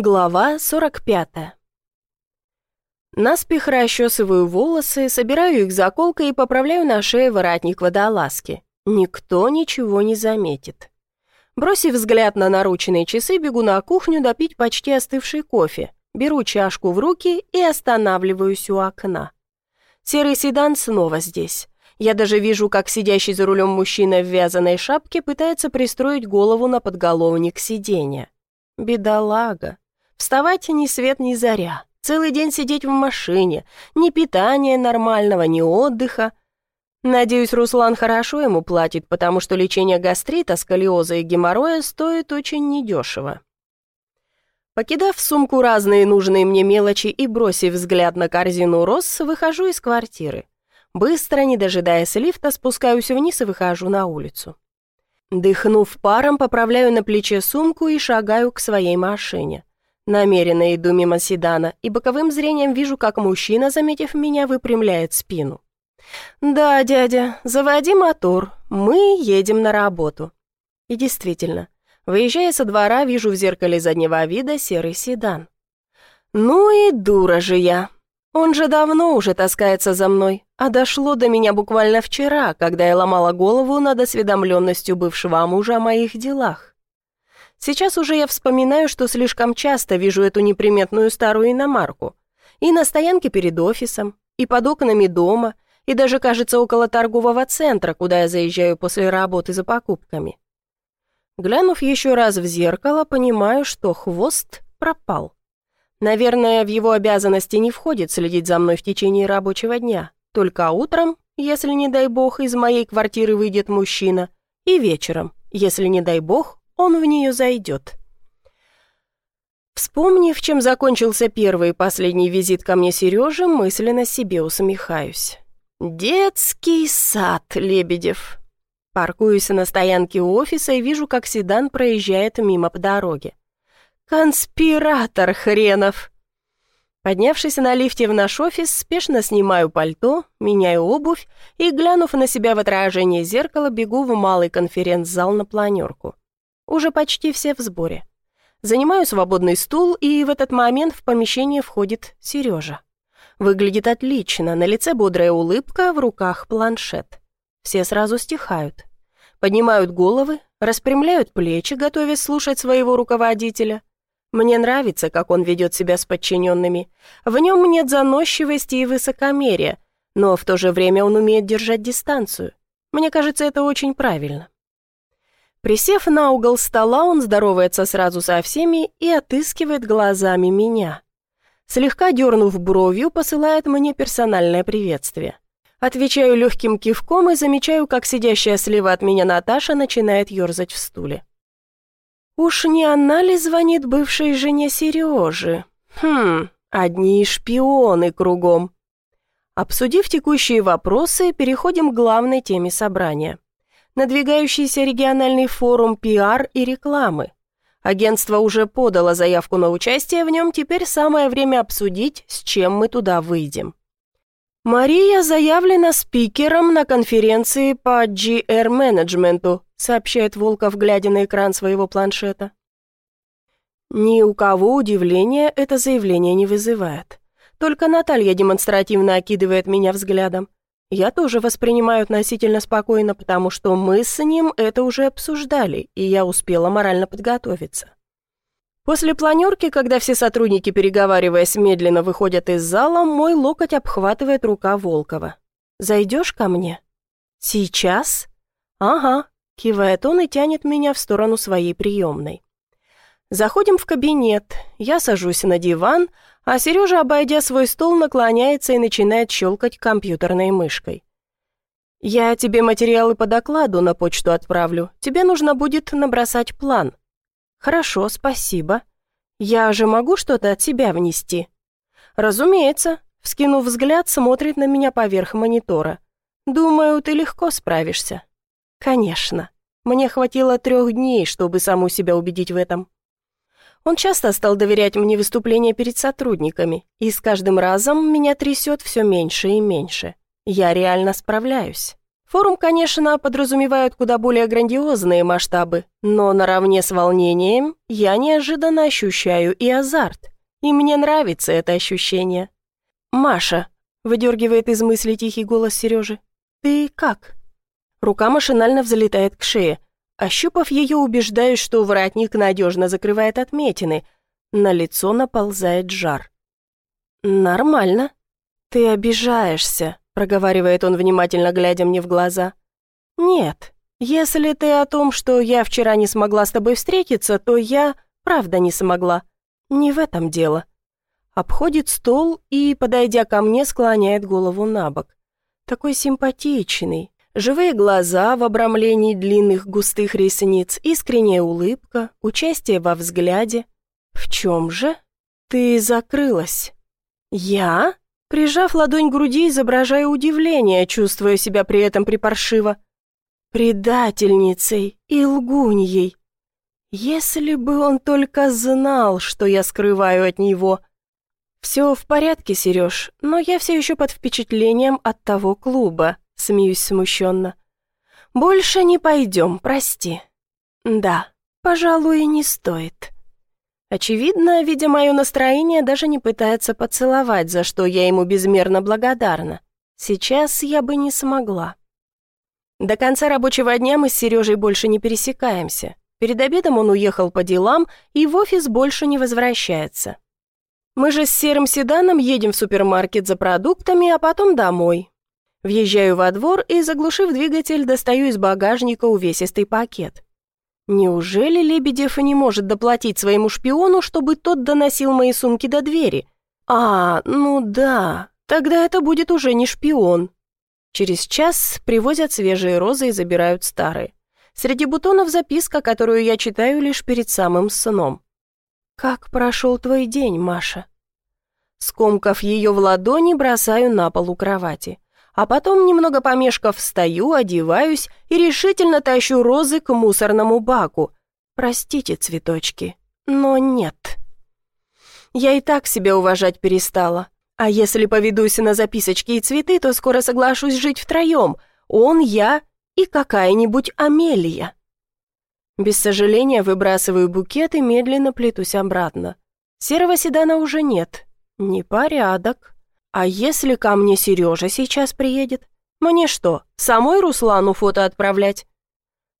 Глава 45 Наспех расчесываю волосы, собираю их заколкой и поправляю на шее воротник водолазки. Никто ничего не заметит. Бросив взгляд на нарученные часы, бегу на кухню допить почти остывший кофе, беру чашку в руки и останавливаюсь у окна. Серый седан снова здесь. Я даже вижу, как сидящий за рулем мужчина в вязаной шапке пытается пристроить голову на подголовник сиденья. Бедолага. Вставать ни свет, ни заря. Целый день сидеть в машине. Ни питания нормального, ни отдыха. Надеюсь, Руслан хорошо ему платит, потому что лечение гастрита, сколиоза и геморроя стоит очень недешево. Покидав в сумку разные нужные мне мелочи и бросив взгляд на корзину роз, выхожу из квартиры. Быстро, не дожидаясь лифта, спускаюсь вниз и выхожу на улицу. Дыхнув паром, поправляю на плече сумку и шагаю к своей машине. Намеренно иду мимо седана, и боковым зрением вижу, как мужчина, заметив меня, выпрямляет спину. «Да, дядя, заводи мотор, мы едем на работу». И действительно, выезжая со двора, вижу в зеркале заднего вида серый седан. «Ну и дура же я. Он же давно уже таскается за мной, а дошло до меня буквально вчера, когда я ломала голову над осведомленностью бывшего мужа о моих делах. Сейчас уже я вспоминаю, что слишком часто вижу эту неприметную старую иномарку. И на стоянке перед офисом, и под окнами дома, и даже, кажется, около торгового центра, куда я заезжаю после работы за покупками. Глянув еще раз в зеркало, понимаю, что хвост пропал. Наверное, в его обязанности не входит следить за мной в течение рабочего дня. Только утром, если, не дай бог, из моей квартиры выйдет мужчина, и вечером, если, не дай бог, он в нее зайдет. Вспомнив, чем закончился первый и последний визит ко мне Сережи, мысленно себе усмехаюсь. «Детский сад, Лебедев». Паркуюсь на стоянке у офиса и вижу, как седан проезжает мимо по дороге. «Конспиратор хренов!» Поднявшись на лифте в наш офис, спешно снимаю пальто, меняю обувь и, глянув на себя в отражение зеркала, бегу в малый конференц-зал на планерку. Уже почти все в сборе. Занимаю свободный стул, и в этот момент в помещение входит Сережа. Выглядит отлично, на лице бодрая улыбка, в руках планшет. Все сразу стихают. Поднимают головы, распрямляют плечи, готовясь слушать своего руководителя. Мне нравится, как он ведет себя с подчиненными. В нем нет заносчивости и высокомерия, но в то же время он умеет держать дистанцию. Мне кажется, это очень правильно. Присев на угол стола, он здоровается сразу со всеми и отыскивает глазами меня. Слегка дернув бровью, посылает мне персональное приветствие. Отвечаю легким кивком и замечаю, как сидящая слева от меня Наташа начинает ерзать в стуле. Уж не она ли звонит бывшей жене Сережи? Хм, одни шпионы кругом. Обсудив текущие вопросы, переходим к главной теме собрания надвигающийся региональный форум пиар и рекламы. Агентство уже подало заявку на участие в нем, теперь самое время обсудить, с чем мы туда выйдем. «Мария заявлена спикером на конференции по GR-менеджменту», сообщает Волков, глядя на экран своего планшета. Ни у кого удивления это заявление не вызывает. Только Наталья демонстративно окидывает меня взглядом. Я тоже воспринимаю относительно спокойно, потому что мы с ним это уже обсуждали, и я успела морально подготовиться. После планерки, когда все сотрудники, переговариваясь, медленно выходят из зала, мой локоть обхватывает рука Волкова. «Зайдешь ко мне?» «Сейчас?» «Ага», — кивает он и тянет меня в сторону своей приемной. Заходим в кабинет, я сажусь на диван, а Сережа, обойдя свой стол, наклоняется и начинает щелкать компьютерной мышкой. «Я тебе материалы по докладу на почту отправлю. Тебе нужно будет набросать план». «Хорошо, спасибо. Я же могу что-то от себя внести?» «Разумеется», — вскинув взгляд, смотрит на меня поверх монитора. «Думаю, ты легко справишься». «Конечно. Мне хватило трех дней, чтобы саму себя убедить в этом». Он часто стал доверять мне выступления перед сотрудниками, и с каждым разом меня трясет все меньше и меньше. Я реально справляюсь. Форум, конечно, подразумевает куда более грандиозные масштабы, но наравне с волнением я неожиданно ощущаю и азарт. И мне нравится это ощущение. «Маша», — выдергивает из мысли тихий голос Сережи, — «ты как?» Рука машинально взлетает к шее. Ощупав ее, убеждаюсь, что воротник надежно закрывает отметины. На лицо наползает жар. «Нормально. Ты обижаешься», — проговаривает он, внимательно глядя мне в глаза. «Нет, если ты о том, что я вчера не смогла с тобой встретиться, то я, правда, не смогла. Не в этом дело». Обходит стол и, подойдя ко мне, склоняет голову на бок. Такой симпатичный, Живые глаза в обрамлении длинных густых ресниц, искренняя улыбка, участие во взгляде. «В чем же?» «Ты закрылась». «Я?» Прижав ладонь к груди, изображая удивление, чувствуя себя при этом припаршиво. «Предательницей и лгуньей. Если бы он только знал, что я скрываю от него...» «Все в порядке, Сереж, но я все еще под впечатлением от того клуба смеюсь смущенно. «Больше не пойдем, прости». «Да, пожалуй, не стоит». Очевидно, видя мое настроение, даже не пытается поцеловать, за что я ему безмерно благодарна. Сейчас я бы не смогла. До конца рабочего дня мы с Сережей больше не пересекаемся. Перед обедом он уехал по делам и в офис больше не возвращается. Мы же с серым седаном едем в супермаркет за продуктами, а потом домой. Въезжаю во двор и, заглушив двигатель, достаю из багажника увесистый пакет. Неужели Лебедев не может доплатить своему шпиону, чтобы тот доносил мои сумки до двери? А, ну да, тогда это будет уже не шпион. Через час привозят свежие розы и забирают старые. Среди бутонов записка, которую я читаю лишь перед самым сном. «Как прошел твой день, Маша?» Скомкав ее в ладони, бросаю на пол у кровати а потом, немного помешков, встаю, одеваюсь и решительно тащу розы к мусорному баку. Простите, цветочки, но нет. Я и так себя уважать перестала. А если поведусь на записочки и цветы, то скоро соглашусь жить втроем. Он, я и какая-нибудь Амелия. Без сожаления выбрасываю букет и медленно плетусь обратно. Серого седана уже нет. Непорядок. А если ко мне Сережа сейчас приедет? Мне что, самой Руслану фото отправлять?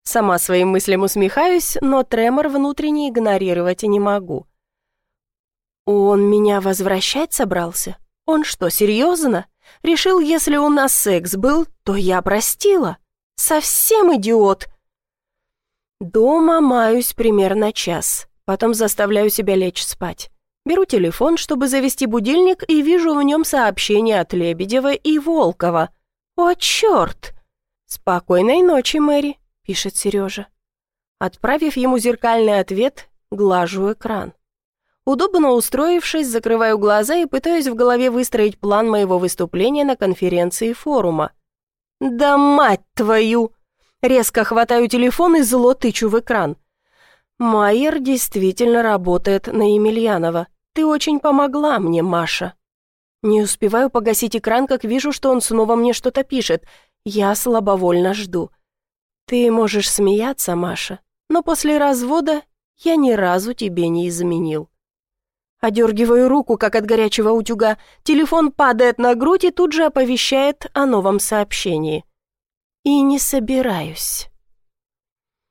Сама своим мыслям усмехаюсь, но тремор внутренне игнорировать и не могу. Он меня возвращать собрался? Он что, серьезно? Решил, если у нас секс был, то я простила? Совсем идиот! Дома маюсь примерно час, потом заставляю себя лечь спать. Беру телефон, чтобы завести будильник, и вижу в нем сообщение от Лебедева и Волкова. «О, черт!» «Спокойной ночи, Мэри», — пишет Сережа. Отправив ему зеркальный ответ, глажу экран. Удобно устроившись, закрываю глаза и пытаюсь в голове выстроить план моего выступления на конференции форума. «Да мать твою!» Резко хватаю телефон и зло тычу в экран. Майер действительно работает на Емельянова. Ты очень помогла мне, Маша». Не успеваю погасить экран, как вижу, что он снова мне что-то пишет. Я слабовольно жду. «Ты можешь смеяться, Маша, но после развода я ни разу тебе не изменил». Одергиваю руку, как от горячего утюга. Телефон падает на грудь и тут же оповещает о новом сообщении. «И не собираюсь».